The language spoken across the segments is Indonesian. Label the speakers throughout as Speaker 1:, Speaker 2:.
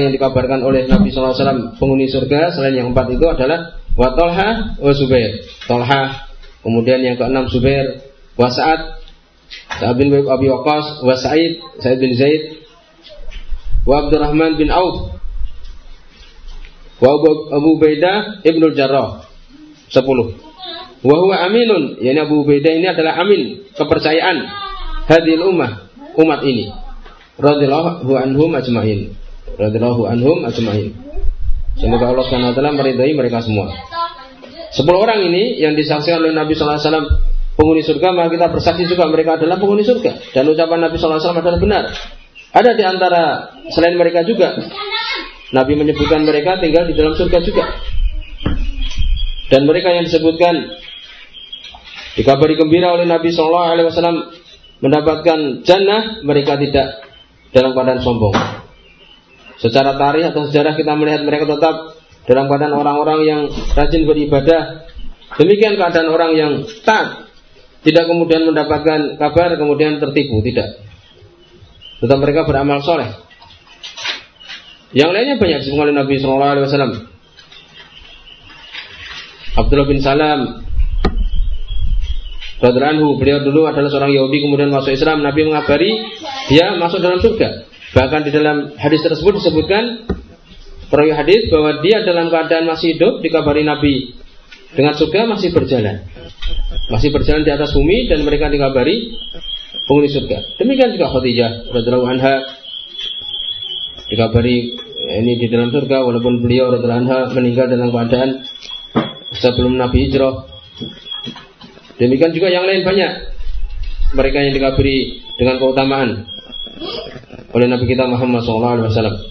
Speaker 1: yang dikabarkan oleh Nabi SAW penghuni surga selain yang empat itu adalah wa Tolha wa Zubair. Tolha, kemudian yang keenam Zubair, wa Sa'ad, Sa'ad bin Abi Waqqas, wa Sa'id, Sa'id bin Zaid, wa Abdurrahman bin Auf, wa Abu Baidah Ibnul Jarrah. Sepuluh. Wa huwa aminun, yakni Abu Baidah ini adalah amin, kepercayaan hadil ummah, umat ini. Radhiyallahu anhum ajmain. Radhiyallahu anhum ajmain. Semoga Allah Subhanahu wa taala meridai mereka semua. Sepuluh orang ini yang disaksikan oleh Nabi wasallam penghuni surga, maka kita bersaksi juga mereka adalah penghuni surga dan ucapan Nabi wasallam adalah benar. Ada di antara selain mereka juga Nabi menyebutkan mereka tinggal di dalam surga juga. Dan mereka yang disebutkan Dikabari gembira oleh Nabi Wasallam mendapatkan jannah, mereka tidak dalam keadaan sombong. Secara tarikh atau sejarah kita melihat mereka tetap dalam keadaan orang-orang yang rajin beribadah. Demikian keadaan orang yang taat, tidak kemudian mendapatkan kabar kemudian tertipu, tidak. Tetap mereka beramal soleh. Yang lainnya banyak disebutkan oleh Nabi Shallallahu Alaihi Wasallam. Abdullah bin Salam Radhiallahu beliau dulu adalah seorang Yahudi kemudian masuk Islam. Nabi mengabari dia masuk dalam surga. Bahkan di dalam hadis tersebut disebutkan perawi hadis bahwa dia dalam keadaan masih hidup dikabari Nabi. Dengan surga masih berjalan. Masih berjalan di atas bumi dan mereka dikabari penghuni surga. Demikian juga Khadijah radhiallahu anha. Dikabari ini di dalam surga walaupun beliau radhiallahu anha meninggal dalam keadaan sebelum Nabi hijrah. Demikian juga yang lain banyak. Mereka yang dikabari dengan keutamaan oleh Nabi kita Muhammad SAW.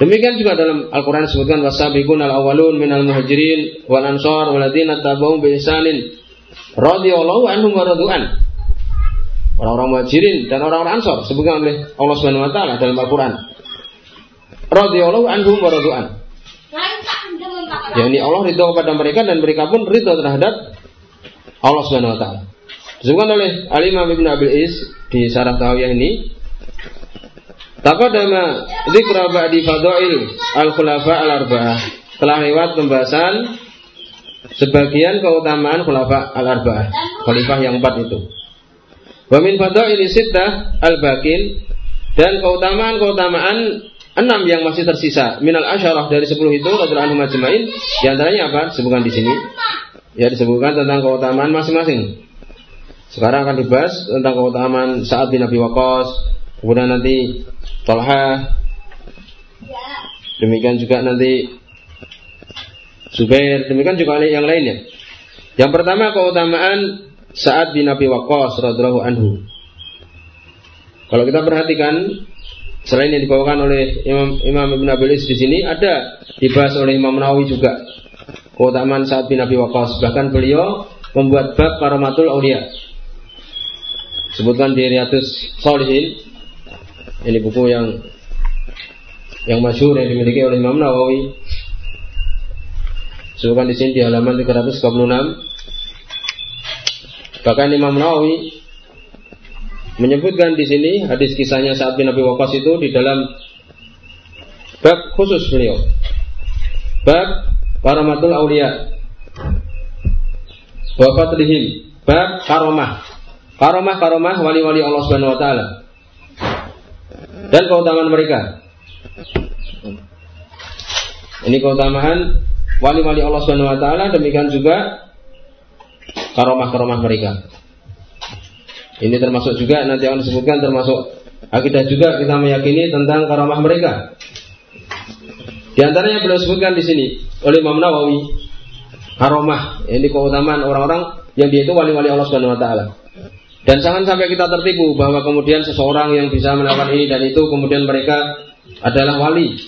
Speaker 1: Demikian juga dalam Al-Quran disebutkan wasabiqun al-awwalun minal muhajirin wal ansar waladina tabau bi ihsanin radhiyallahu anhum wa radu'an. Orang-orang muhajirin dan orang-orang ansar sebutkan oleh Allah Subhanahu wa taala dalam Al-Quran. Radhiyallahu anhum wa radu'an. Ya ini Allah ridho kepada mereka dan mereka pun ridho terhadap Allah Subhanahu wa taala. Disebutkan oleh Al Imam Ibn Abil Is di Syarah Tawiyah ini Taqaddama dzikra ba'di fadail al-khulafa al-arba'ah. Telah lewat pembahasan sebagian keutamaan khulafa al-arba'ah, khalifah yang empat itu. Wa min fadail sittah al-baqin dan keutamaan-keutamaan enam yang masih tersisa minal asyarah dari sepuluh itu radhiyallahu anhu majma'in di antaranya apa? Sebutkan di sini ya disebutkan tentang keutamaan masing-masing. Sekarang akan dibahas tentang keutamaan saat Nabi Waqqas, kemudian nanti Talha, demikian juga nanti Zubair, demikian juga yang lainnya. Yang pertama keutamaan saat di Nabi Waqqas radhiyallahu anhu. Kalau kita perhatikan selain yang dibawakan oleh Imam Imam Ibn Abilis di sini ada dibahas oleh Imam Nawawi juga keutamaan saat bin Abi Waqqas. Bahkan beliau membuat bab karamatul aulia. Sebutkan di Riyadus Solihin. Ini buku yang yang masyhur yang dimiliki oleh Imam Nawawi. Sebutkan di sini di halaman 336. Bahkan Imam Nawawi menyebutkan di sini hadis kisahnya saat bin Abi Waqqas itu di dalam bab khusus beliau. Bab Karamatul Aulia Wa fadlihim Bab karomah Karomah karomah wali-wali Allah Subhanahu wa taala. Dan keutamaan mereka. Ini keutamaan wali-wali Allah Subhanahu wa taala demikian juga karomah-karomah mereka. Ini termasuk juga nanti akan disebutkan termasuk akidah juga kita meyakini tentang karomah mereka. Di antaranya beliau sebutkan di sini oleh Imam Nawawi karomah ini keutamaan orang-orang yang dia itu wali-wali Allah Subhanahu wa taala. Dan jangan sampai kita tertipu bahwa kemudian seseorang yang bisa melakukan ini dan itu kemudian mereka adalah wali.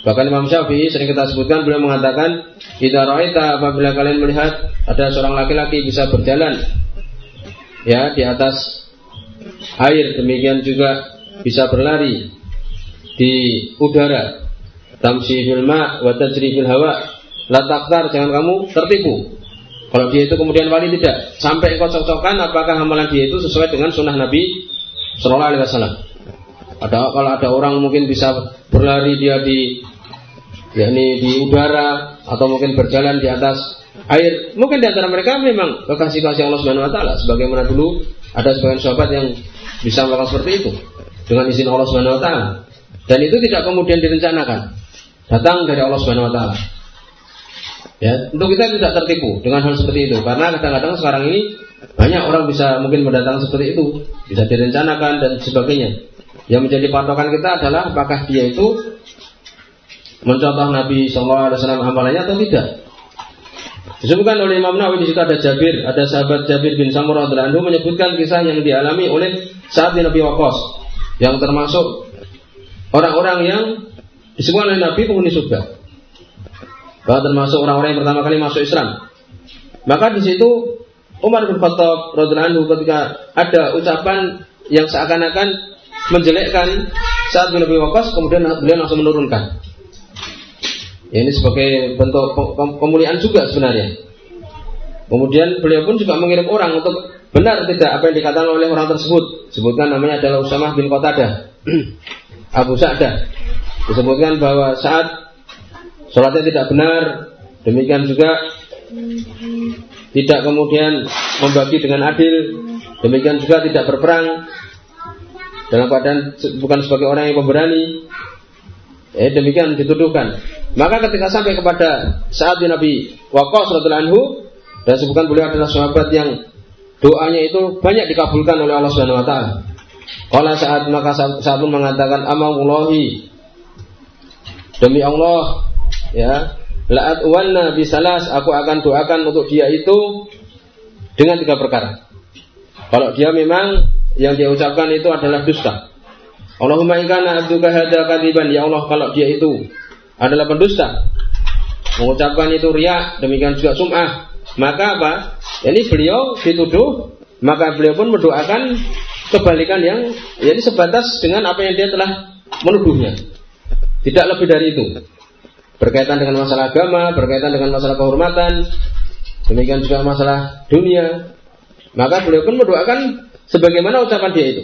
Speaker 1: Bahkan Imam Syafi'i sering kita sebutkan beliau mengatakan, "Idza ra'aita apabila kalian melihat ada seorang laki-laki bisa berjalan ya di atas air demikian juga bisa berlari di udara. Tamsi fil ma wa tajri fil hawa jangan kamu tertipu kalau dia itu kemudian wali tidak sampai engkau cocokkan apakah amalan dia itu sesuai dengan sunnah Nabi Shallallahu Alaihi Wasallam Ada kalau ada orang mungkin bisa berlari dia di yakni di udara atau mungkin berjalan di atas air. Mungkin di antara mereka memang kekasih kasih Allah Subhanahu wa taala sebagaimana dulu ada sebagian sahabat yang bisa melakukan seperti itu dengan izin Allah Subhanahu wa taala. Dan itu tidak kemudian direncanakan. Datang dari Allah Subhanahu wa taala. Ya, untuk kita tidak tertipu dengan hal seperti itu karena kadang-kadang sekarang ini banyak orang bisa mungkin mendatang seperti itu, bisa direncanakan dan sebagainya. Yang menjadi patokan kita adalah apakah dia itu mencontoh Nabi SAW amalannya atau tidak. Disebutkan oleh Imam Nawawi di situ ada Jabir, ada sahabat Jabir bin Samurah radhiyallahu menyebutkan kisah yang dialami oleh saat di Nabi Waqqas yang termasuk orang-orang yang disebut oleh Nabi penghuni surga bahwa termasuk orang-orang yang pertama kali masuk Islam. Maka di situ Umar bin Khattab radhiyallahu ketika ada ucapan yang seakan-akan menjelekkan saat bin Abi Waqqas kemudian beliau langsung menurunkan. Ya, ini sebagai bentuk pemulihan juga sebenarnya. Kemudian beliau pun juga mengirim orang untuk benar tidak apa yang dikatakan oleh orang tersebut. Sebutkan namanya adalah Usamah bin Qatadah. Abu Sa'dah. Disebutkan bahwa saat sholatnya tidak benar, demikian juga tidak kemudian membagi dengan adil, demikian juga tidak berperang dalam keadaan bukan sebagai orang yang pemberani. Eh, demikian dituduhkan. Maka ketika sampai kepada saat Nabi Waqqas radhiyallahu anhu dan sebutkan beliau adalah sahabat yang doanya itu banyak dikabulkan oleh Allah Subhanahu wa taala. Kalau saat maka saat mengatakan amallahi demi Allah ya. Laat wanna bisalas aku akan doakan untuk dia itu dengan tiga perkara. Kalau dia memang yang dia ucapkan itu adalah dusta. Allahumma ikana abduka hada kadiban. Ya Allah kalau dia itu adalah pendusta mengucapkan itu riak demikian juga sum'ah maka apa? Ini beliau dituduh maka beliau pun mendoakan kebalikan yang jadi sebatas dengan apa yang dia telah menuduhnya. Tidak lebih dari itu berkaitan dengan masalah agama, berkaitan dengan masalah kehormatan, demikian juga masalah dunia. Maka beliau pun mendoakan sebagaimana ucapan dia itu.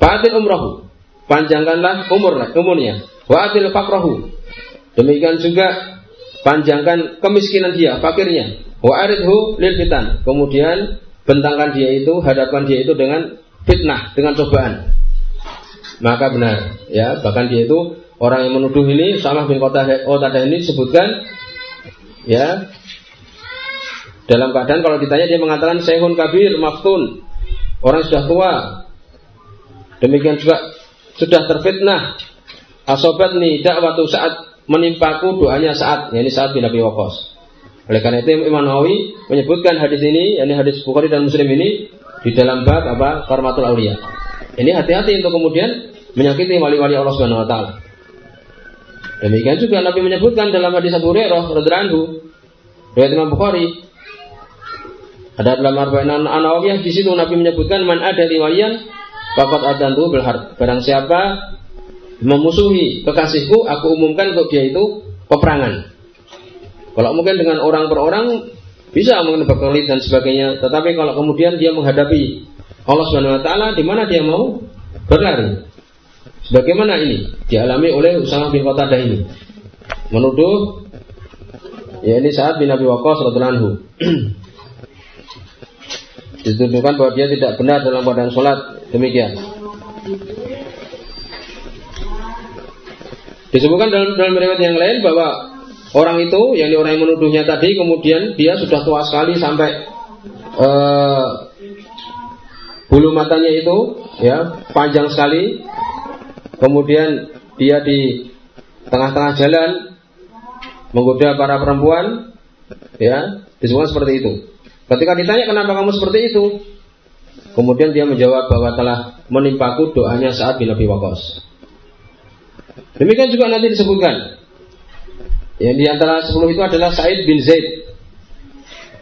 Speaker 1: Fatil umrohu, panjangkanlah umur umurnya. Wa atil fakrohu, demikian juga panjangkan kemiskinan dia, fakirnya. Wa aridhu lil fitan, kemudian bentangkan dia itu, hadapkan dia itu dengan fitnah, dengan cobaan. Maka benar, ya, bahkan dia itu orang yang menuduh ini sama bin Qatadah ini disebutkan ya dalam keadaan kalau ditanya dia mengatakan sehun kabir maftun. Orang sudah tua. Demikian juga sudah terfitnah. Asobat nih waktu saat menimpaku doanya saat ini saat bin Abi Waqqas. Oleh karena itu Imam Nawawi menyebutkan hadis ini yakni hadis Bukhari dan Muslim ini di dalam bab apa? Karmatul Aulia ini hati-hati untuk kemudian menyakiti wali-wali Allah Subhanahu wa taala Demikian juga Nabi menyebutkan dalam hadis Abu Hurairah radhiyallahu riwayat Imam Bukhari ada dalam Arba'in An-Nawawiyah di situ Nabi menyebutkan man ada riwayan faqad adantu bil Barang siapa memusuhi kekasihku, aku umumkan untuk dia itu peperangan. Kalau mungkin dengan orang per orang bisa mungkin berkelit dan sebagainya, tetapi kalau kemudian dia menghadapi Allah Subhanahu wa taala di mana dia mau berlari. Bagaimana ini dialami oleh Usama bin Qatadah ini? Menuduh ya ini saat bin Abi Waqqas radhiyallahu. Dituduhkan bahwa dia tidak benar dalam keadaan sholat demikian. Disebutkan dalam dalam riwayat yang lain bahwa orang itu yang orang yang menuduhnya tadi kemudian dia sudah tua sekali sampai uh, bulu matanya itu ya panjang sekali kemudian dia di tengah-tengah jalan menggoda para perempuan, ya, disebut seperti itu. Ketika ditanya kenapa kamu seperti itu, kemudian dia menjawab bahwa telah menimpaku doanya saat bin Abi Waqqas. Demikian juga nanti disebutkan. Yang di antara sepuluh itu adalah Said bin Zaid.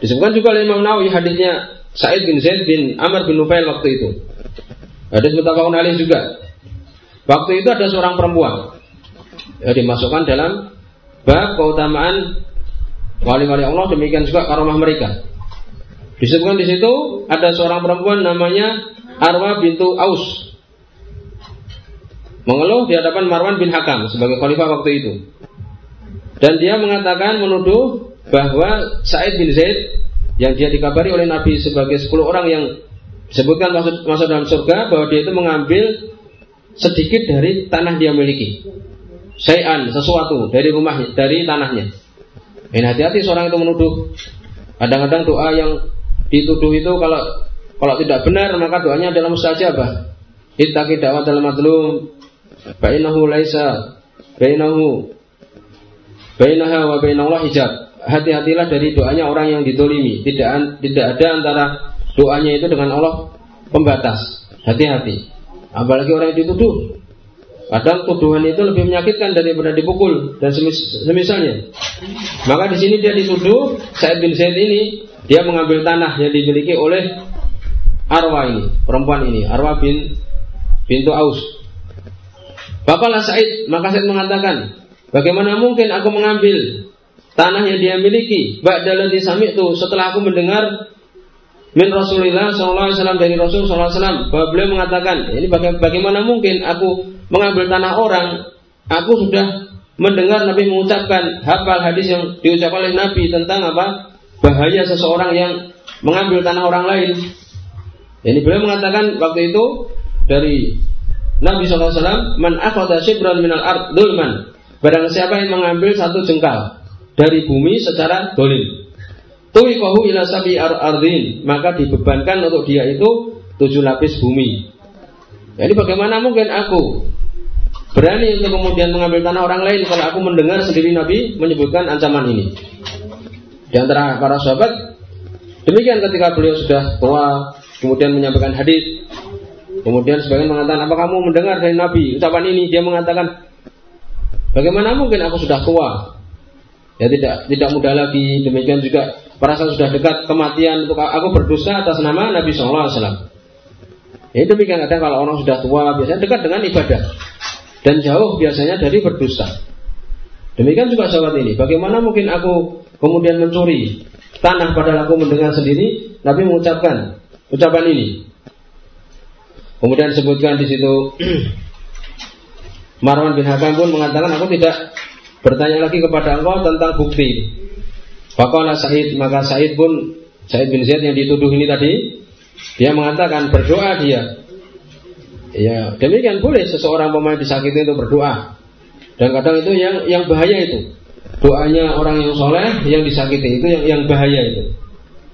Speaker 1: Disebutkan juga oleh Imam Nawawi hadisnya Said bin Zaid bin Amr bin Nufail waktu itu. Hadis mutafakun alaih juga. Waktu itu ada seorang perempuan yang dimasukkan dalam bab keutamaan wali-wali Allah demikian juga karomah mereka. Disebutkan di situ ada seorang perempuan namanya Arwa bintu Aus. mengeluh di hadapan Marwan bin Hakam sebagai khalifah waktu itu. Dan dia mengatakan menuduh bahwa Said bin Zaid yang dia dikabari oleh Nabi sebagai 10 orang yang disebutkan masuk, masuk dalam surga bahwa dia itu mengambil sedikit dari tanah dia miliki. Sayan sesuatu dari rumah dari tanahnya. Ini hati-hati seorang itu menuduh. Kadang-kadang doa yang dituduh itu kalau kalau tidak benar maka doanya adalah mustajabah. Ittaqi da'wat dalam madlum bainahu laisa bainahu bainaha wa bainallah hijab. Hati-hatilah dari doanya orang yang ditolimi. Tidak tidak ada antara doanya itu dengan Allah pembatas. Hati-hati. Apalagi orang yang dituduh. Kadang tuduhan itu lebih menyakitkan daripada dipukul dan semis semisalnya. Maka di sini dia dituduh Said bin Zaid ini dia mengambil tanah yang dimiliki oleh Arwa ini, perempuan ini, Arwa bin bintu Aus. Bapaklah Said, maka Said mengatakan, bagaimana mungkin aku mengambil tanah yang dia miliki? Ba'dalati itu setelah aku mendengar min Rasulullah SAW dari Rasul SAW bahwa beliau mengatakan ini bagaimana mungkin aku mengambil tanah orang aku sudah mendengar Nabi mengucapkan hafal hadis yang diucapkan oleh Nabi tentang apa? Bahaya seseorang yang mengambil tanah orang lain. Ini beliau mengatakan waktu itu dari Nabi SAW man akhadha shibran minal ard dulman barang siapa yang mengambil satu jengkal dari bumi secara dolim Tuwiqahu ila sabi ar ardin maka dibebankan untuk dia itu tujuh lapis bumi. Jadi bagaimana mungkin aku berani untuk kemudian mengambil tanah orang lain kalau aku mendengar sendiri Nabi menyebutkan ancaman ini. Di antara para sahabat demikian ketika beliau sudah tua kemudian menyampaikan hadis kemudian sebagian mengatakan apa kamu mendengar dari Nabi ucapan ini dia mengatakan bagaimana mungkin aku sudah tua ya tidak tidak mudah lagi demikian juga merasa sudah dekat kematian untuk aku berdosa atas nama Nabi Shallallahu Alaihi Wasallam. Ya demikian kadang kalau orang sudah tua biasanya dekat dengan ibadah dan jauh biasanya dari berdosa. Demikian juga sahabat ini. Bagaimana mungkin aku kemudian mencuri tanah padahal aku mendengar sendiri Nabi mengucapkan ucapan ini. Kemudian disebutkan di situ Marwan bin Hakam pun mengatakan aku tidak bertanya lagi kepada engkau tentang bukti Fakola Said maka Said pun Said bin Zaid yang dituduh ini tadi dia mengatakan berdoa dia. Ya demikian boleh seseorang pemain disakiti itu berdoa. Dan kadang itu yang yang bahaya itu doanya orang yang soleh yang disakiti itu yang yang bahaya itu.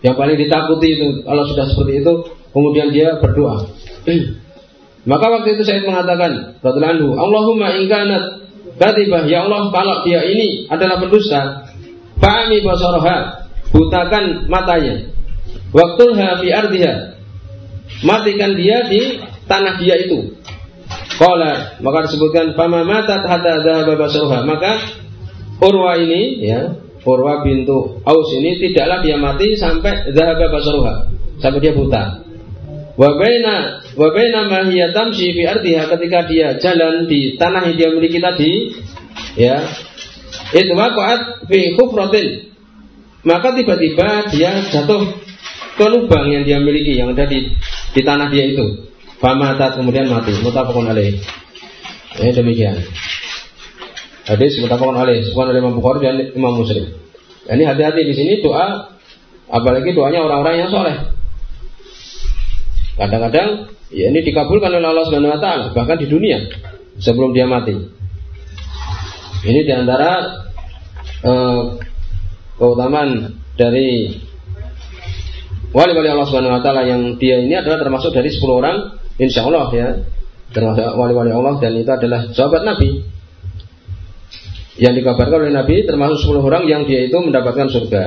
Speaker 1: Yang paling ditakuti itu kalau sudah seperti itu kemudian dia berdoa. Maka waktu itu Said mengatakan, Allahumma ingkanat katibah ya Allah kalau dia ini adalah pendusta Fa'ami basaraha, butakan matanya. Waktulha fi ardiha. Matikan dia di tanah dia itu. Qala, maka disebutkan fama matat hatta dhahaba basaraha. Maka Urwa ini ya, Urwa bintu Aus ini tidaklah dia mati sampai dhahaba basaruha. Sampai dia buta. Wabaina wabaina mahiya tamshi fi ardiha ketika dia jalan di tanah yang dia miliki tadi ya itu fi khufratin. Maka tiba-tiba dia jatuh ke lubang yang dia miliki yang ada di, di tanah dia itu. Famatat kemudian mati. Mutafaqun alaih. Ya demikian. Hadis mutafaqun alaih. Sebuah oleh Imam Bukhari dan Imam Muslim. Ini hati-hati di sini doa apalagi doanya orang-orang yang soleh. Kadang-kadang ya ini dikabulkan oleh Allah Subhanahu Wa Taala bahkan di dunia sebelum dia mati ini di antara uh, keutamaan dari wali-wali Allah Subhanahu Wa Taala yang dia ini adalah termasuk dari 10 orang, insya Allah ya, termasuk wali-wali Allah dan itu adalah sahabat Nabi yang dikabarkan oleh Nabi termasuk 10 orang yang dia itu mendapatkan surga.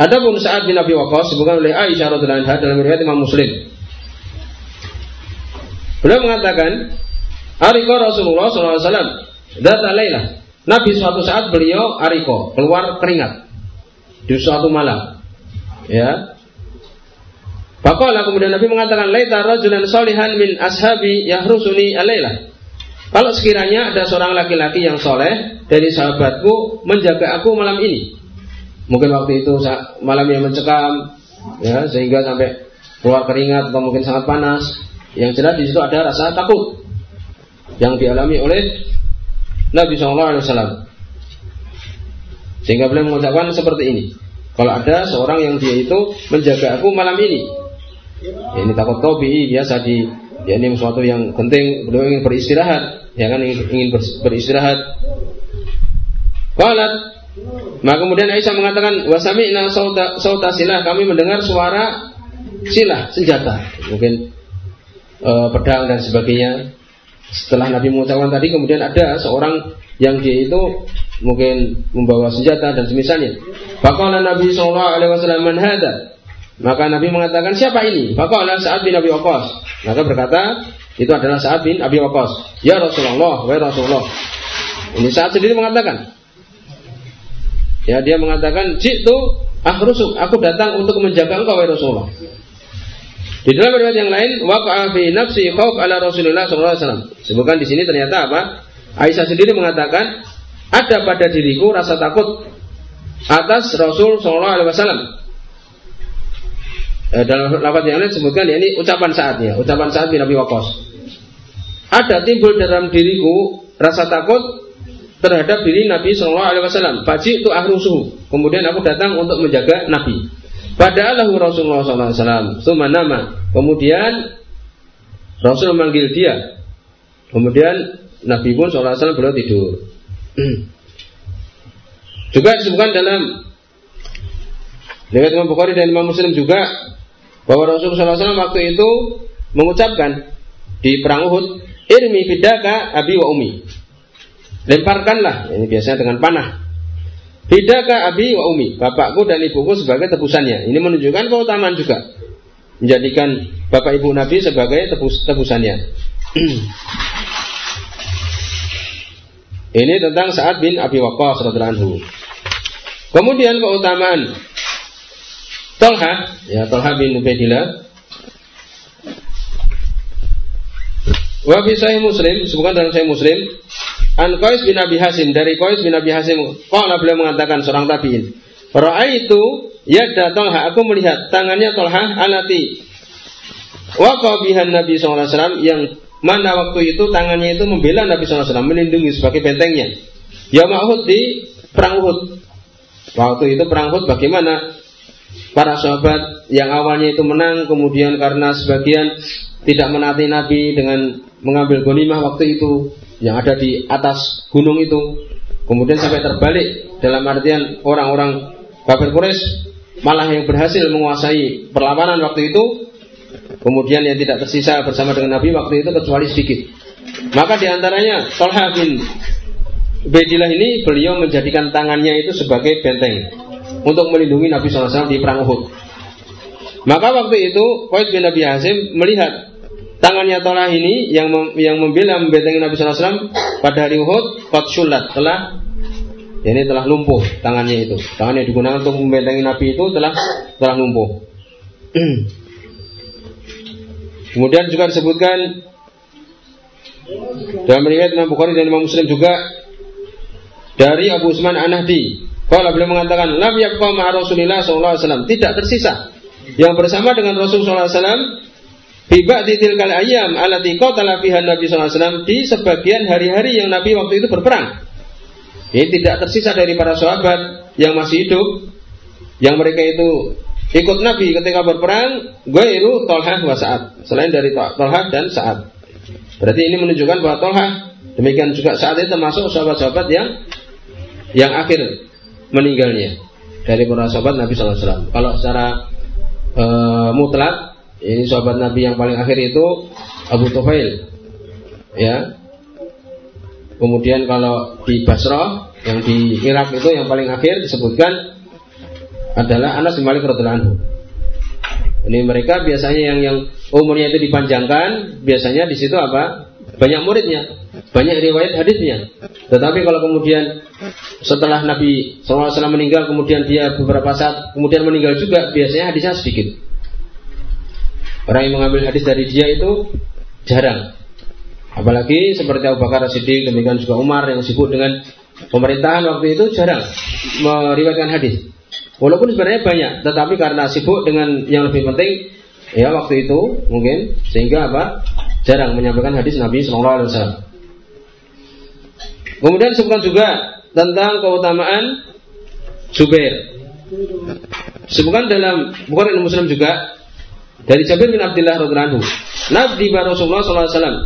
Speaker 1: Adapun saat bin Nabi Waqqas disebutkan oleh Aisyah radhiyallahu anha dalam riwayat Imam Muslim. Beliau mengatakan, Arika Rasulullah SAW Data. Nabi suatu saat beliau ariko keluar keringat di suatu malam. Ya. Pakola kemudian Nabi mengatakan laita rajulan solihan min ashabi yahrusuni alailah. Kalau sekiranya ada seorang laki-laki yang soleh dari sahabatku menjaga aku malam ini, mungkin waktu itu malam yang mencekam, ya sehingga sampai keluar keringat atau mungkin sangat panas. Yang jelas di situ ada rasa takut yang dialami oleh Nabi Shallallahu. Sehingga beliau mengucapkan seperti ini. Kalau ada seorang yang dia itu menjaga aku malam ini, ya, ini takut tobi biasa di ya ini sesuatu yang penting. Beliau ingin beristirahat. Ya kan ingin beristirahat. Qalat. Maka kemudian Aisyah mengatakan wasami'na sauta sauta silah. Kami mendengar suara silah senjata. Mungkin e, pedang dan sebagainya setelah Nabi mengucapkan tadi kemudian ada seorang yang dia itu mungkin membawa senjata dan semisalnya. Faqala Nabi sallallahu alaihi wasallam? Maka Nabi mengatakan siapa ini? Faqala Sa'ad bin Abi Waqqas. Maka berkata itu adalah Sa'ad bin Abi Waqqas. Ya Rasulullah, wa Rasulullah. Ini Sa'ad sendiri mengatakan. Ya dia mengatakan, "Jitu ahrusuk, aku datang untuk menjaga engkau wahai Rasulullah." Di dalam riwayat yang lain, waqa'a fi nafsi khauf ala Rasulullah sallallahu alaihi wasallam. Sebutkan di sini ternyata apa? Aisyah sendiri mengatakan, ada pada diriku rasa takut atas Rasul sallallahu alaihi wasallam. Eh, dalam lafaz yang lain sebutkan ya ini ucapan saatnya, ucapan saat bin Abi. Ada timbul dalam diriku rasa takut terhadap diri Nabi Shallallahu Alaihi Wasallam. Faji itu ahrusuhu. Kemudian aku datang untuk menjaga Nabi. Padahal Rasulullah SAW. Suma nama. Kemudian Rasul memanggil dia. Kemudian Nabi pun SAW beliau tidur. juga disebutkan dalam Riwayat Imam Bukhari dan Imam Muslim juga bahwa Rasulullah SAW waktu itu mengucapkan di perang Uhud, "Irmi fidaka abi wa umi." Lemparkanlah, ini biasanya dengan panah Bidaka abi wa umi, bapakku dan ibuku sebagai tebusannya. Ini menunjukkan keutamaan juga. Menjadikan bapak ibu Nabi sebagai tebus, tebusannya. Ini tentang saat bin Abi Waqqas radhiyallahu Kemudian keutamaan Tolha, ya Tolha bin Ubaidillah. Wa fi Muslim, sebutkan dalam sahih Muslim, An Qais bin Abi Hasim dari Qais bin Abi Hasim qala beliau mengatakan seorang tabi'in itu yadda Talha aku melihat tangannya Talha alati. Waqa Nabi SAW yang mana waktu itu tangannya itu membela Nabi SAW melindungi sebagai bentengnya. Ya Uhud di perang Uhud. Waktu itu perang Uhud bagaimana para sahabat yang awalnya itu menang kemudian karena sebagian tidak menaati Nabi dengan mengambil gonimah waktu itu yang ada di atas gunung itu. Kemudian sampai terbalik dalam artian orang-orang kafir Quraisy malah yang berhasil menguasai perlawanan waktu itu. Kemudian yang tidak tersisa bersama dengan Nabi waktu itu kecuali sedikit. Maka di antaranya Tolha bin Bedilah ini beliau menjadikan tangannya itu sebagai benteng untuk melindungi Nabi SAW di perang Uhud. Maka waktu itu Qais bin Nabi Hasim melihat tangannya Tolah ini yang mem, yang membela membentengi Nabi SAW pada hari Uhud sulat telah ini telah lumpuh tangannya itu. Tangan yang digunakan untuk membentengi Nabi itu telah telah lumpuh. Kemudian juga disebutkan dalam riwayat Imam Bukhari dan Imam Muslim juga dari Abu Usman An-Nahdi. Kalau beliau mengatakan lam yabqa ma'a Rasulillah SAW tidak tersisa. Yang bersama dengan Rasulullah SAW Biba titil kal ayam alati qatala fiha Nabi SAW di sebagian hari-hari yang Nabi waktu itu berperang. Ini tidak tersisa dari para sahabat yang masih hidup, yang mereka itu ikut Nabi ketika berperang, itu Tolhah wa Sa'ad. Selain dari Tolhah dan Sa'ad. Berarti ini menunjukkan bahwa Tolhah demikian juga saat itu termasuk sahabat-sahabat yang yang akhir meninggalnya dari para sahabat Nabi SAW. Kalau secara e, mutlak ini sahabat Nabi yang paling akhir itu Abu Tufail. Ya. Kemudian kalau di Basrah yang di Irak itu yang paling akhir disebutkan adalah Anas bin Malik radhiyallahu Ini mereka biasanya yang yang umurnya itu dipanjangkan, biasanya di situ apa? Banyak muridnya, banyak riwayat hadisnya. Tetapi kalau kemudian setelah Nabi SAW meninggal, kemudian dia beberapa saat kemudian meninggal juga, biasanya hadisnya sedikit. Orang yang mengambil hadis dari dia itu jarang. Apalagi seperti Abu Bakar Siddiq, demikian juga Umar yang sibuk dengan pemerintahan waktu itu jarang meriwayatkan hadis. Walaupun sebenarnya banyak, tetapi karena sibuk dengan yang lebih penting, ya waktu itu mungkin sehingga apa? Jarang menyampaikan hadis Nabi Shallallahu Alaihi Wasallam. Kemudian disebutkan juga tentang keutamaan Zubair. Sebutkan dalam Bukhari dan Muslim juga dari Jabir bin Abdullah radhiyallahu anhu. Nabi Rasulullah sallallahu alaihi wasallam.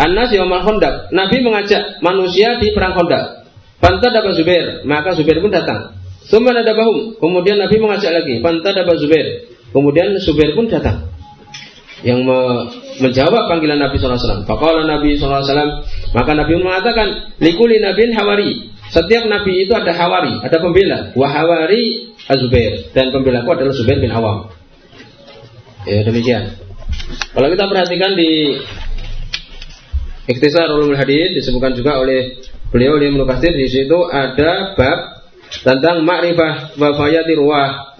Speaker 1: Anas yaumal Khandaq. Nabi mengajak manusia di perang Khandaq. Pantas dapat Zubair, maka Zubair pun datang. Summa bahum. Kemudian Nabi mengajak lagi. Pantas dapat Zubair. Kemudian Zubair pun datang yang me menjawab panggilan Nabi SAW. Fakallah Nabi SAW, maka Nabi mengatakan, likuli nabiin hawari. Setiap Nabi itu ada hawari, ada pembela. Wahawari Azubair. Dan pembela aku adalah Zubair bin Awam. Ya demikian. Kalau kita perhatikan di Ikhtisar Ulumul Hadis disebutkan juga oleh beliau oleh Ibnu di situ ada bab tentang makrifah wa fayati ruwah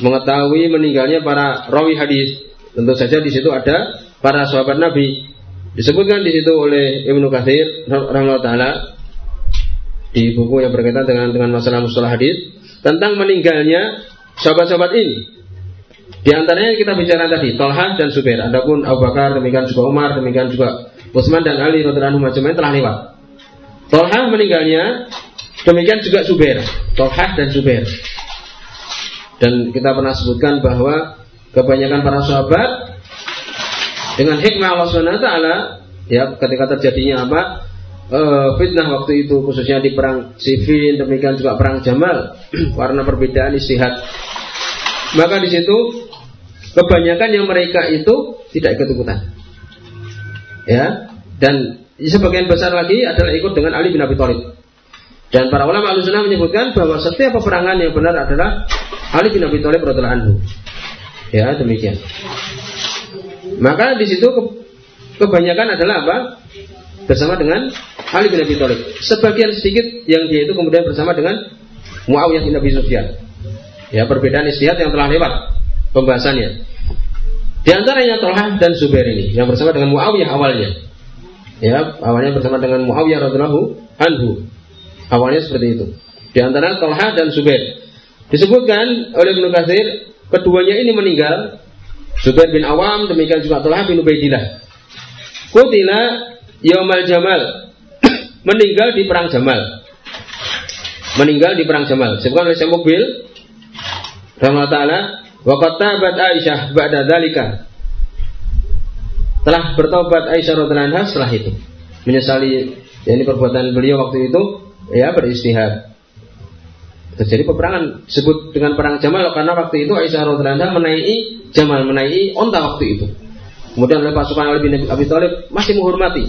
Speaker 1: mengetahui meninggalnya para rawi hadis. Tentu saja di situ ada para sahabat Nabi. Disebutkan di situ oleh Ibnu Katsir rahimahullah taala di buku yang berkaitan dengan dengan masalah mustalah hadis tentang meninggalnya sahabat-sahabat ini. Di antaranya kita bicara tadi Talha dan Zubair. Adapun Abu Bakar, demikian juga Umar, demikian juga Utsman dan Ali radhiyallahu anhu telah lewat. Talha meninggalnya, demikian juga Zubair. Talha dan Zubair. Dan kita pernah sebutkan bahwa kebanyakan para sahabat dengan hikmah Allah SWT ya ketika terjadinya apa e, fitnah waktu itu khususnya di perang Siffin demikian juga perang Jamal karena perbedaan istihad maka di situ kebanyakan yang mereka itu tidak ikut ikutan ya dan sebagian besar lagi adalah ikut dengan Ali bin Abi Thalib dan para ulama al menyebutkan bahwa setiap peperangan yang benar adalah Ali bin Abi Thalib radhiyallahu anhu. Ya, demikian. Maka di situ kebanyakan adalah apa? Bersama dengan Ali bin Abi Thalib. Sebagian sedikit yang dia itu kemudian bersama dengan Muawiyah bin Abi Sufyan. Ya, perbedaan istihad yang telah lewat pembahasannya. Di antaranya Tolha dan Zubair ini yang bersama dengan Muawiyah awalnya. Ya, awalnya bersama dengan Muawiyah radhiyallahu anhu. Awalnya seperti itu. Di antara Tolha dan Zubair. Disebutkan oleh Ibnu Katsir, keduanya ini meninggal. Zubair bin Awam, demikian juga Talha bin Ubaidillah. Kutila Yaumal Jamal. meninggal di perang Jamal. Meninggal di perang Jamal. Disebutkan oleh Syekh Rahmat Ta'ala. Wa tabat Aisyah ba'da dalika. Telah bertobat Aisyah radhiyallahu anha setelah itu. Menyesali ya ini perbuatan beliau waktu itu ya beristihad terjadi peperangan disebut dengan perang Jamal karena waktu itu Aisyah radhiyallahu menaiki Jamal menaiki onta waktu itu. Kemudian oleh pasukan Ali bin Abi Thalib masih menghormati.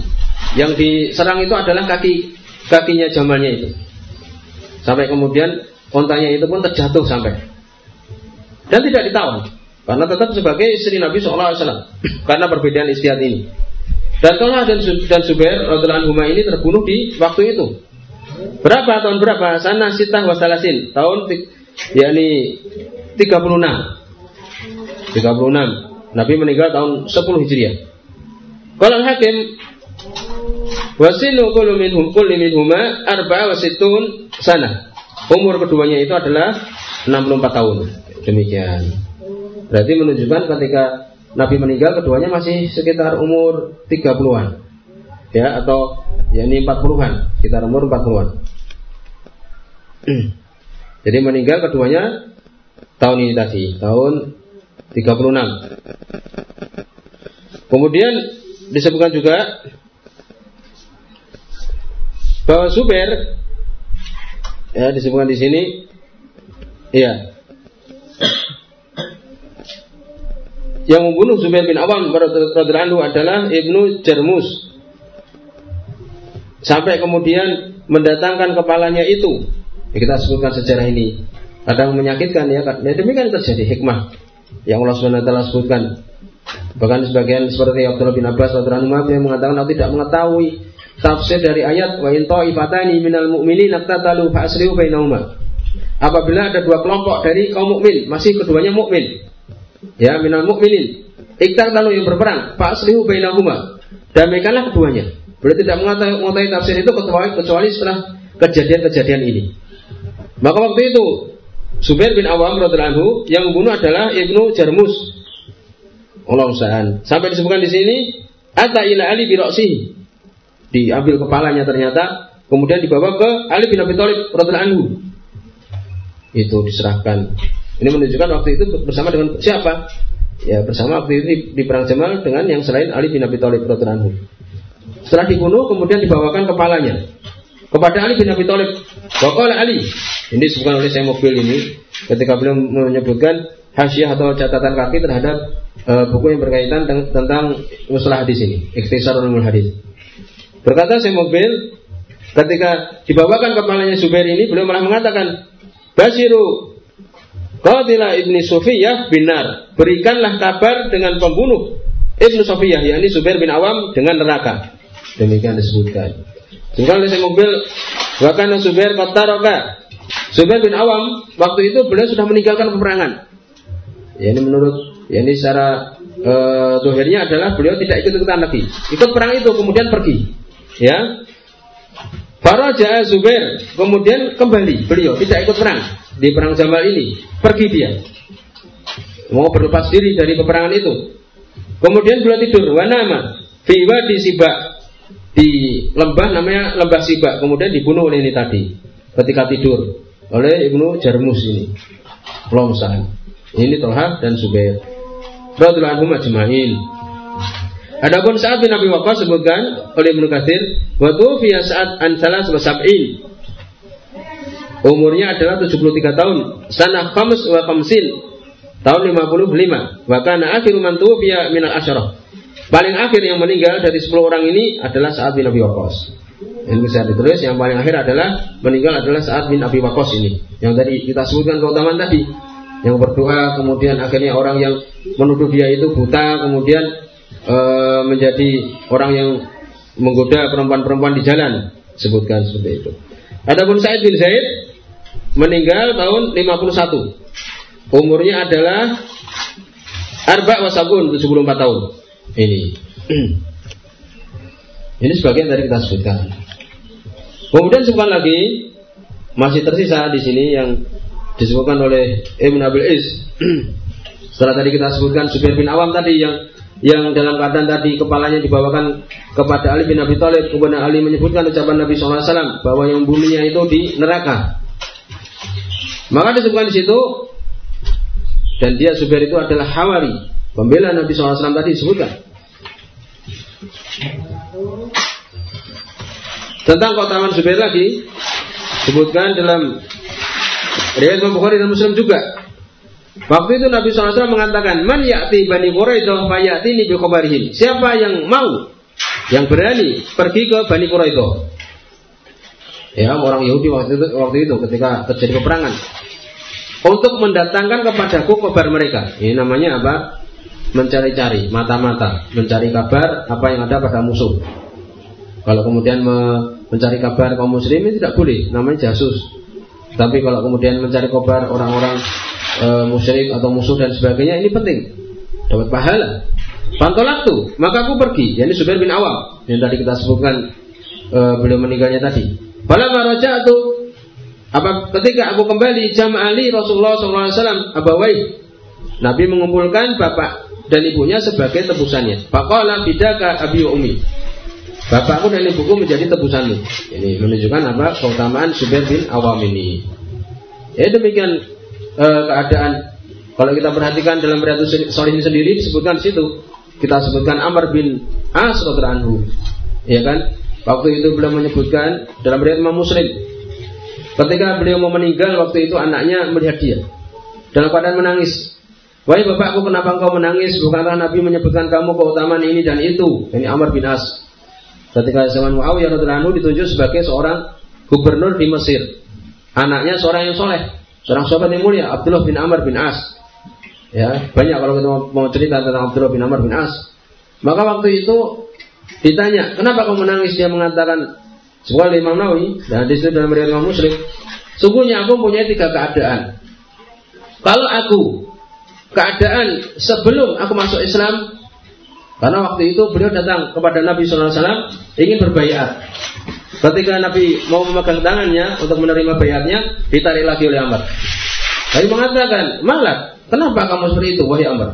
Speaker 1: Yang diserang itu adalah kaki kakinya Jamalnya itu. Sampai kemudian ontanya itu pun terjatuh sampai. Dan tidak ditawan karena tetap sebagai istri Nabi SAW karena perbedaan istiadat ini. Dan Tolah dan, dan Zubair radhiallahu ini terbunuh di waktu itu Berapa tahun berapa? Sana sitah wasalasin. Tahun yakni 36. 36. Nabi meninggal tahun 10 Hijriah. Kalau hakim wasinu kullu minhum kulli minhuma arba'a wasitun sana. Umur keduanya itu adalah 64 tahun. Demikian. Berarti menunjukkan ketika Nabi meninggal keduanya masih sekitar umur 30-an. Ya, atau ya ini 40-an, sekitar umur 40-an. Jadi meninggal keduanya tahun ini tadi, tahun 36. Kemudian disebutkan juga bahwa Zubair ya disebutkan di sini iya yang membunuh Zubair bin Awam radhiyallahu adalah Ibnu Jarmus Sampai kemudian mendatangkan kepalanya itu. Ya, kita sebutkan sejarah ini. Kadang menyakitkan ya, ya demikian terjadi hikmah yang Allah SWT sebutkan. Bahkan sebagian seperti Abdullah bin Abbas radhiyallahu yang mengatakan aku tidak mengetahui tafsir dari ayat wa in ta'ifatani minal mu'minin iqtatalu fa bainahuma. Apabila ada dua kelompok dari kaum mukmin, masih keduanya mukmin. Ya, minal mu'minin. Iqtatalu yang berperang, fa aslihu bainahuma. Damaikanlah keduanya. Beliau tidak mengetahui, tafsir itu kecuali, kecuali setelah kejadian-kejadian ini. Maka waktu itu Zubair bin Awam radhiallahu yang membunuh adalah Ibnu Jarmus. Allah usahan. Sampai disebutkan di sini Ata ila Ali biroksihi. diambil kepalanya ternyata, kemudian dibawa ke Ali bin Abi Thalib radhiyallahu anhu. Itu diserahkan. Ini menunjukkan waktu itu bersama dengan siapa? Ya bersama waktu itu di, di perang Jamal dengan yang selain Ali bin Abi Thalib radhiyallahu. Setelah dibunuh kemudian dibawakan kepalanya kepada Ali bin Abi Thalib. Waqala Ali. Ini disebutkan oleh saya mobil ini ketika beliau menyebutkan hasyiah atau catatan kaki terhadap uh, buku yang berkaitan tentang mustalah hadis ini, ikhtisarul hadis. Berkata saya mobil ketika dibawakan kepalanya Zubair ini beliau malah mengatakan Basiru Qatila Ibni Sufiyah binar Berikanlah kabar dengan pembunuh Ibnu Sufiyah yakni Zubair bin Awam dengan neraka Demikian disebutkan Tinggal oleh mobil Bahkan Zubair Qattaroka Zubair bin Awam Waktu itu beliau sudah meninggalkan peperangan Ya ini menurut ya ini secara e, dohirnya adalah beliau tidak ikut ikutan lagi. Ikut perang itu kemudian pergi. Ya. Faraja Zubair kemudian kembali beliau tidak ikut perang di perang Jamal ini. Pergi dia. Mau berlepas diri dari peperangan itu. Kemudian beliau tidur wanama fi wadi Siba di lembah namanya lembah Siba kemudian dibunuh oleh ini tadi ketika tidur oleh Ibnu Jarmus ini. Lomsan. Ini Tolha dan Zubair. Anhum ajma'in. Adapun saat bin Abi Waqqas sebutkan oleh Ibnu Katsir, wa tufiya saat an sab'in. Umurnya adalah 73 tahun. Sanah khams wa khamsin. Tahun 55. Wa kana akhiru man tufiya min al-asyarah. Paling akhir yang meninggal dari 10 orang ini adalah saat bin Abi Waqqas. Yang bisa ditulis yang paling akhir adalah meninggal adalah saat bin Abi Waqqas ini. Yang tadi kita sebutkan keutamaan tadi yang berdoa kemudian akhirnya orang yang menuduh dia itu buta kemudian e, menjadi orang yang menggoda perempuan-perempuan di jalan sebutkan seperti itu. Adapun Said bin Zaid meninggal tahun 51. Umurnya adalah Arba wasabun 74 tahun. Ini. Ini sebagian dari kita sebutkan. Kemudian sebuah lagi masih tersisa di sini yang disebutkan oleh Ibn Abil Is. Setelah tadi kita sebutkan Zubair bin Awam tadi yang yang dalam keadaan tadi kepalanya dibawakan kepada Ali bin Abi Thalib. Kemudian Ali menyebutkan ucapan Nabi SAW bahwa yang buminya itu di neraka. Maka disebutkan di situ dan dia Zubair itu adalah Hawari. Pembela Nabi SAW tadi disebutkan. Tentang keutamaan Zubair lagi sebutkan dalam Riwayat Bukhari dan Muslim juga. Waktu itu Nabi SAW mengatakan, Man ya'ti bani Quraidah fayati ni bi Siapa yang mau, yang berani pergi ke Bani Quraidah. Ya, orang Yahudi waktu itu, waktu itu ketika terjadi peperangan. Untuk mendatangkan kepadaku kabar mereka. Ini namanya apa? Mencari-cari, mata-mata. Mencari kabar apa yang ada pada musuh. Kalau kemudian mencari kabar kaum muslimin tidak boleh, namanya jasus. Tapi kalau kemudian mencari kabar orang-orang e, musyrik atau musuh dan sebagainya ini penting. Dapat pahala. Pantolat tuh, maka aku pergi. Yani Zubair bin Awam yang tadi kita sebutkan e, beliau meninggalnya tadi. Pada maraja itu apa ketika aku kembali jam Ali Rasulullah SAW abawai Nabi mengumpulkan bapak dan ibunya sebagai tebusannya. Pakola bidaka abi umi. Bapakku dan ibuku menjadi tebusanmu. Ini menunjukkan apa keutamaan Zubair bin Awam ini. Ya demikian e, keadaan. Kalau kita perhatikan dalam Riyadhus ini sendiri disebutkan di situ. Kita sebutkan Amr bin As anhu. Ya kan? Waktu itu beliau menyebutkan dalam riwayat Imam Muslim. Ketika beliau mau meninggal waktu itu anaknya melihat dia dalam keadaan menangis. Wahai bapakku kenapa engkau menangis? Bukankah Nabi menyebutkan kamu keutamaan ini dan itu? Ini Amr bin As. Ketika zaman Muawiyah radhiyallahu anhu ditunjuk sebagai seorang gubernur di Mesir. Anaknya seorang yang soleh, seorang sahabat yang mulia, Abdullah bin Amr bin As. Ya, banyak kalau kita mau cerita tentang Abdullah bin Amr bin As. Maka waktu itu ditanya, kenapa kamu menangis? Dia mengatakan, sebuah Imam Nawawi dan di situ dalam riwayat Imam Muslim, sungguhnya aku punya tiga keadaan. Kalau aku keadaan sebelum aku masuk Islam karena waktu itu beliau datang kepada Nabi SAW ingin berbayar. Ketika Nabi mau memegang tangannya untuk menerima bayarnya, ditarik lagi oleh Amr. Nabi mengatakan, Malak, kenapa kamu seperti itu, wahai Amr?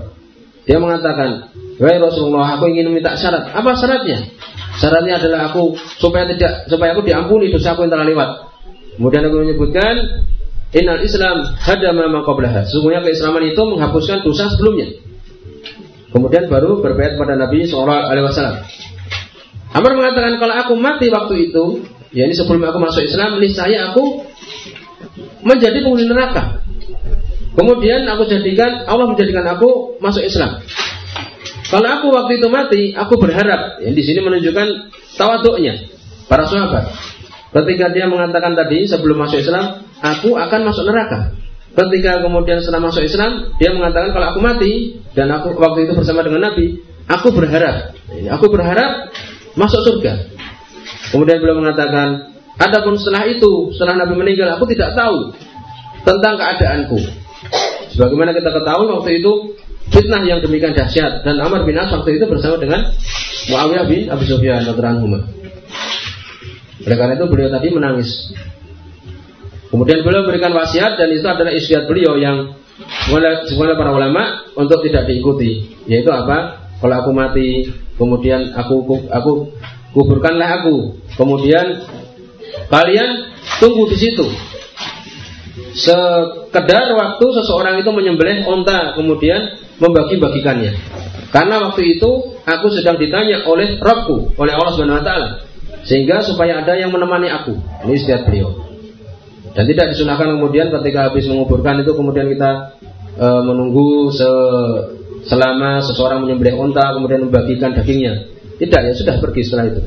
Speaker 1: Dia mengatakan, Wahai Rasulullah, aku ingin minta syarat. Apa syaratnya? Syaratnya adalah aku supaya tidak supaya aku diampuni dosa aku yang telah lewat. Kemudian aku menyebutkan Innal Islam hadama ma qablaha. Sesungguhnya keislaman itu menghapuskan dosa sebelumnya. Kemudian baru berbait pada Nabi Shallallahu Alaihi Wasallam. Amr mengatakan kalau aku mati waktu itu, ya ini sebelum aku masuk Islam, niscaya aku menjadi penghuni neraka. Kemudian aku jadikan Allah menjadikan aku masuk Islam. Kalau aku waktu itu mati, aku berharap. Ya, di sini menunjukkan tawaduknya para sahabat. Ketika dia mengatakan tadi sebelum masuk Islam, aku akan masuk neraka. Ketika kemudian setelah masuk Islam, dia mengatakan kalau aku mati dan aku waktu itu bersama dengan Nabi, aku berharap, aku berharap masuk surga. Kemudian beliau mengatakan, adapun setelah itu, setelah Nabi meninggal, aku tidak tahu tentang keadaanku. Sebagaimana kita ketahui waktu itu fitnah yang demikian dahsyat dan Amr bin As waktu itu bersama dengan Muawiyah bin Abi Sufyan radhiyallahu Oleh karena itu beliau tadi menangis Kemudian beliau memberikan wasiat dan itu adalah istiadat beliau yang semuanya para ulama untuk tidak diikuti. Yaitu apa? Kalau aku mati, kemudian aku aku kuburkanlah aku. Kemudian kalian tunggu di situ. Sekedar waktu seseorang itu menyembelih onta kemudian membagi-bagikannya. Karena waktu itu aku sedang ditanya oleh Rabbku, oleh Allah Subhanahu wa taala. Sehingga supaya ada yang menemani aku. Ini istiadat beliau. Dan tidak disunahkan kemudian ketika habis menguburkan itu kemudian kita e, menunggu se selama seseorang menyembelih unta kemudian membagikan dagingnya. Tidak ya sudah pergi setelah itu.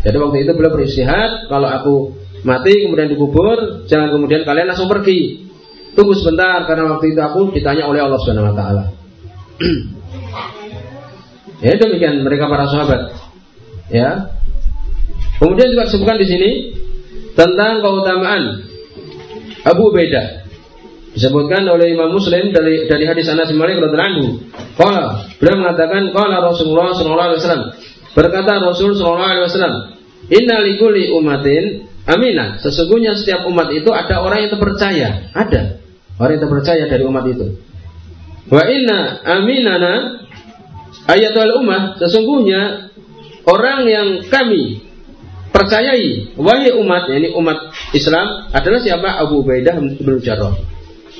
Speaker 1: Jadi waktu itu beliau beristihad kalau aku mati kemudian dikubur jangan kemudian kalian langsung pergi. Tunggu sebentar karena waktu itu aku ditanya oleh Allah Subhanahu wa taala. ya demikian mereka para sahabat. Ya. Kemudian juga disebutkan di sini tentang keutamaan Abu Ubaidah disebutkan oleh Imam Muslim dari dari hadis Anas bin Malik radhiyallahu. Qala, beliau mengatakan qala Rasulullah sallallahu alaihi wasallam. Berkata Rasul sallallahu alaihi wasallam, "Inna likulli umatin aminah." Sesungguhnya setiap umat itu ada orang yang terpercaya, ada orang yang terpercaya dari umat itu. Wa inna aminana ayatul ummah, sesungguhnya orang yang kami percayai wahai umat ini umat Islam adalah siapa Abu Ubaidah bin Jarrah.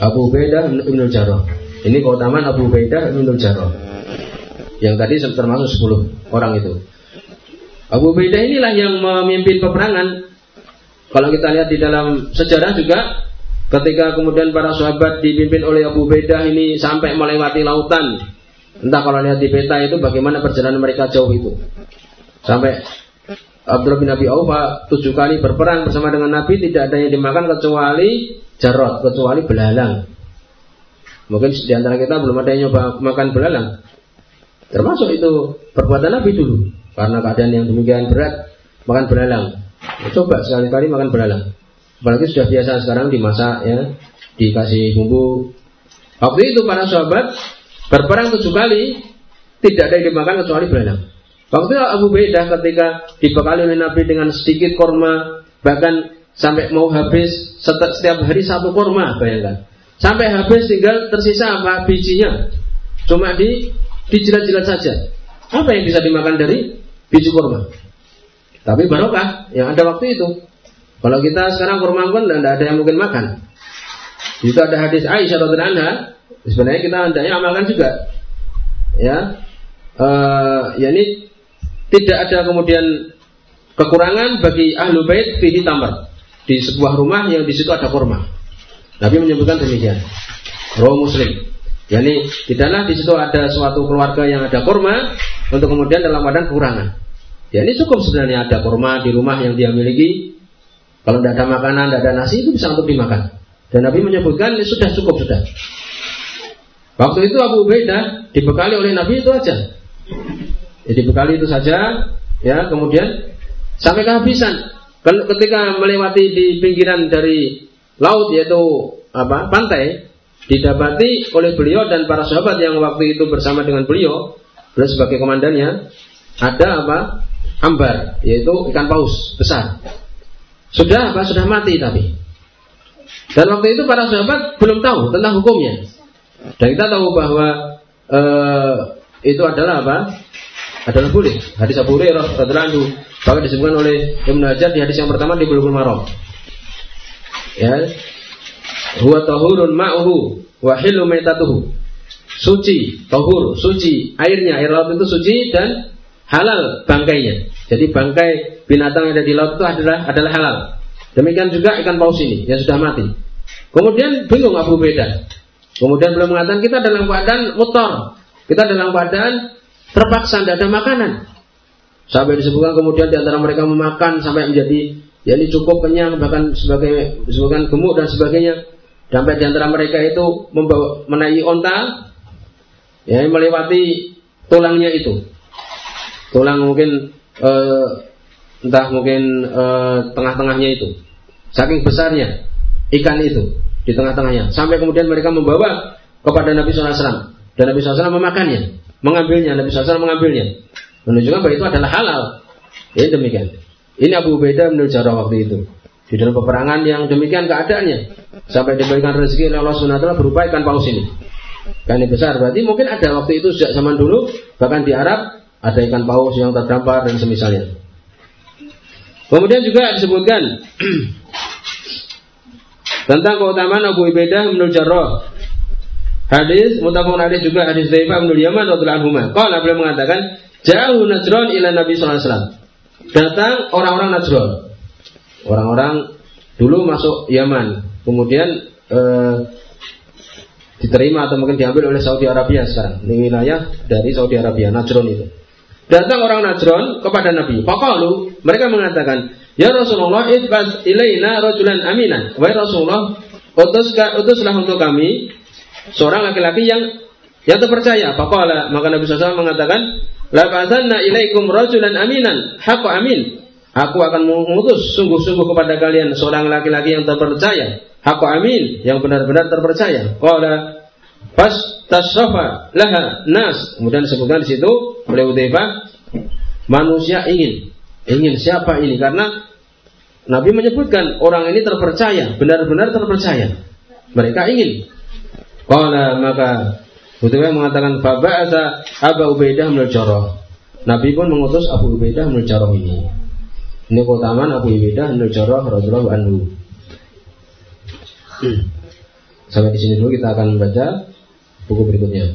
Speaker 1: Abu Ubaidah bin Jarrah. Ini keutamaan Abu Ubaidah bin Jarrah. Yang tadi termasuk 10 orang itu. Abu Ubaidah inilah yang memimpin peperangan. Kalau kita lihat di dalam sejarah juga ketika kemudian para sahabat dipimpin oleh Abu Ubaidah ini sampai melewati lautan. Entah kalau lihat di peta itu bagaimana perjalanan mereka jauh itu. Sampai Abdullah bin Abi Aufa tujuh kali berperang bersama dengan Nabi tidak ada yang dimakan kecuali jarot, kecuali belalang. Mungkin di antara kita belum ada yang nyoba makan belalang. Termasuk itu perbuatan Nabi dulu. Karena keadaan yang demikian berat, makan belalang. Coba sekali-kali makan belalang. Apalagi sudah biasa sekarang dimasak ya, dikasih bumbu. Waktu itu para sahabat berperang tujuh kali, tidak ada yang dimakan kecuali belalang. Waktu Abu Baidah ketika dibekali oleh Nabi dengan sedikit korma, bahkan sampai mau habis setiap hari satu korma, bayangkan. Sampai habis tinggal tersisa apa bijinya, cuma di dijilat-jilat saja. Apa yang bisa dimakan dari biji korma? Tapi barokah yang ada waktu itu. Kalau kita sekarang kurma pun tidak ada yang mungkin makan. Itu ada hadis Aisyah radhiallahu anha. Sebenarnya kita hendaknya amalkan juga. Ya, uh, yakni tidak ada kemudian kekurangan bagi ahlu bait fihi tamar di sebuah rumah yang di situ ada kurma. Nabi menyebutkan demikian. Roh Muslim. Yani tidaklah di situ ada suatu keluarga yang ada kurma untuk kemudian dalam keadaan kekurangan. Ya ini cukup sebenarnya ada kurma di rumah yang dia miliki. Kalau tidak ada makanan, tidak ada nasi itu bisa untuk dimakan. Dan Nabi menyebutkan ini sudah cukup sudah. Waktu itu Abu Ubaidah dibekali oleh Nabi itu aja. Jadi bekali itu saja, ya kemudian sampai kehabisan. Ketika melewati di pinggiran dari laut yaitu apa pantai, didapati oleh beliau dan para sahabat yang waktu itu bersama dengan beliau, beliau sebagai komandannya, ada apa ambar, yaitu ikan paus besar. Sudah apa? Sudah mati tapi. Dan waktu itu para sahabat belum tahu tentang hukumnya. Dan kita tahu bahwa uh, itu adalah apa? Adalah boleh. Hadis Abu Hurairah radhiyallahu bahkan disebutkan oleh Ibnu Hajar di hadis yang pertama di Bulughul Maram. Ya. Huwa tahurun ma'uhu wa hilu maitatuhu. Suci, tahur, suci. Airnya, air laut itu suci dan halal bangkainya. Jadi bangkai binatang yang ada di laut itu adalah adalah halal. Demikian juga ikan paus ini yang sudah mati. Kemudian bingung Abu Beda. Kemudian belum mengatakan kita dalam keadaan mutor. Kita dalam keadaan terpaksa tidak ada makanan. Sampai disebutkan kemudian di antara mereka memakan sampai menjadi ya ini cukup kenyang bahkan sebagai disebutkan gemuk dan sebagainya. Sampai di antara mereka itu membawa menaiki onta ya melewati tulangnya itu. Tulang mungkin eh, entah mungkin eh, tengah-tengahnya itu. Saking besarnya ikan itu di tengah-tengahnya. Sampai kemudian mereka membawa kepada Nabi SAW. Dan Nabi SAW memakannya, mengambilnya. Nabi SAW mengambilnya. Menunjukkan bahwa itu adalah halal. Ini demikian. Ini Abu Ubaidah menurut Jarrah waktu itu. Di dalam peperangan yang demikian keadaannya. Sampai diberikan rezeki oleh Allah SWT berupa ikan paus ini. Ikan ini besar. Berarti mungkin ada waktu itu sejak zaman dulu. Bahkan di Arab ada ikan paus yang terdampar dan semisalnya. Kemudian juga disebutkan tentang keutamaan Abu Ubaidah menurut Jarrah. Hadis mutafakun hadis juga hadis Zaifah bin Yaman radhiyallahu anhu. Qala beliau mengatakan, "Jauh Najran ila Nabi sallallahu alaihi wasallam." Datang orang-orang Najran. Orang-orang dulu masuk Yaman, kemudian eh, diterima atau mungkin diambil oleh Saudi Arabia sekarang. Ini wilayah dari Saudi Arabia, Najran itu. Datang orang Najran kepada Nabi. Faqalu, mereka mengatakan, "Ya Rasulullah, ibad ilaina rajulan aminan." Wahai Rasulullah, utuslah untuk kami seorang laki-laki yang yang terpercaya. Faqala maka Nabi SAW mengatakan, "La ba'athanna ilaikum rajulan aminan, haqqo amin." Aku akan mengutus sungguh-sungguh kepada kalian seorang laki-laki yang terpercaya, haqqo amin, yang benar-benar terpercaya. Qala pas tasrafa laha nas. Kemudian disebutkan di situ oleh Udaibah, manusia ingin ingin siapa ini karena Nabi menyebutkan orang ini terpercaya, benar-benar terpercaya. Mereka ingin Qala maka Hudaybiah mengatakan faba'atha Abu Ubaidah min Nabi pun mengutus Abu Ubaidah min ini. Ini keutamaan Abu Ubaidah min Jarrah radhiyallahu anhu. Sampai di sini dulu kita akan membaca buku berikutnya.